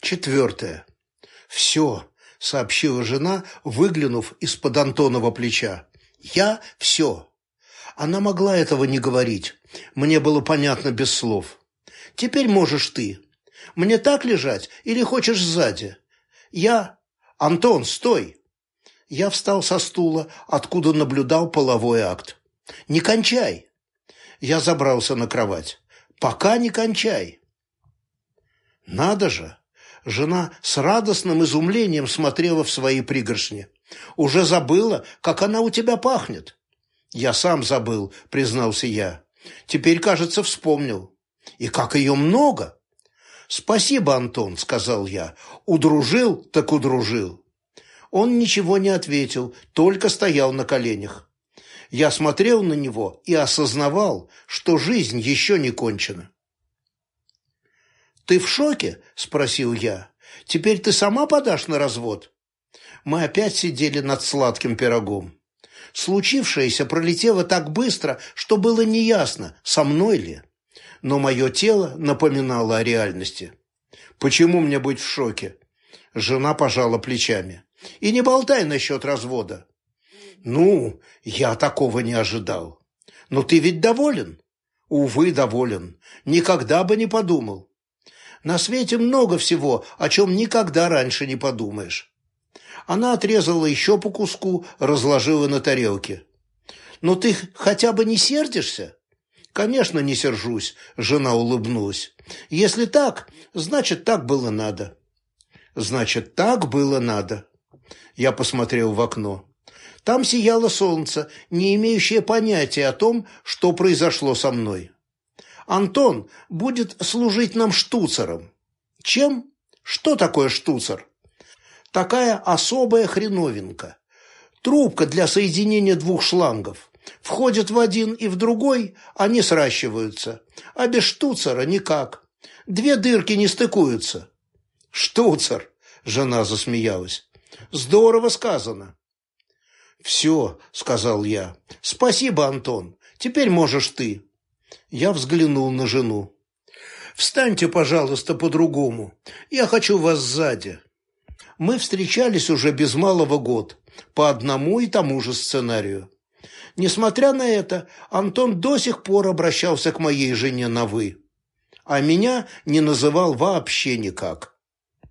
Четвертое. «Все», — сообщила жена, выглянув из-под Антонова плеча. «Я все». Она могла этого не говорить. Мне было понятно без слов. «Теперь можешь ты. Мне так лежать или хочешь сзади?» «Я...» «Антон, стой!» Я встал со стула, откуда наблюдал половой акт. «Не кончай!» Я забрался на кровать. «Пока не кончай!» «Надо же!» Жена с радостным изумлением смотрела в свои пригоршни. «Уже забыла, как она у тебя пахнет?» «Я сам забыл», — признался я. «Теперь, кажется, вспомнил. И как ее много!» «Спасибо, Антон», — сказал я. «Удружил, так удружил». Он ничего не ответил, только стоял на коленях. Я смотрел на него и осознавал, что жизнь еще не кончена. «Ты в шоке?» – спросил я. «Теперь ты сама подашь на развод?» Мы опять сидели над сладким пирогом. Случившееся пролетело так быстро, что было неясно, со мной ли. Но мое тело напоминало о реальности. «Почему мне быть в шоке?» Жена пожала плечами. «И не болтай насчет развода». «Ну, я такого не ожидал. Но ты ведь доволен?» «Увы, доволен. Никогда бы не подумал. На свете много всего, о чем никогда раньше не подумаешь. Она отрезала еще по куску, разложила на тарелке. «Но ты хотя бы не сердишься?» «Конечно, не сержусь», – жена улыбнулась. «Если так, значит, так было надо». «Значит, так было надо». Я посмотрел в окно. Там сияло солнце, не имеющее понятия о том, что произошло со мной. Антон будет служить нам штуцером. Чем? Что такое штуцер? Такая особая хреновинка. Трубка для соединения двух шлангов. Входит в один и в другой, они сращиваются. А без штуцера никак. Две дырки не стыкуются. Штуцер, жена засмеялась. Здорово сказано. «Все», — сказал я. «Спасибо, Антон. Теперь можешь ты». Я взглянул на жену. «Встаньте, пожалуйста, по-другому. Я хочу вас сзади». Мы встречались уже без малого год, по одному и тому же сценарию. Несмотря на это, Антон до сих пор обращался к моей жене на «вы», а меня не называл вообще никак.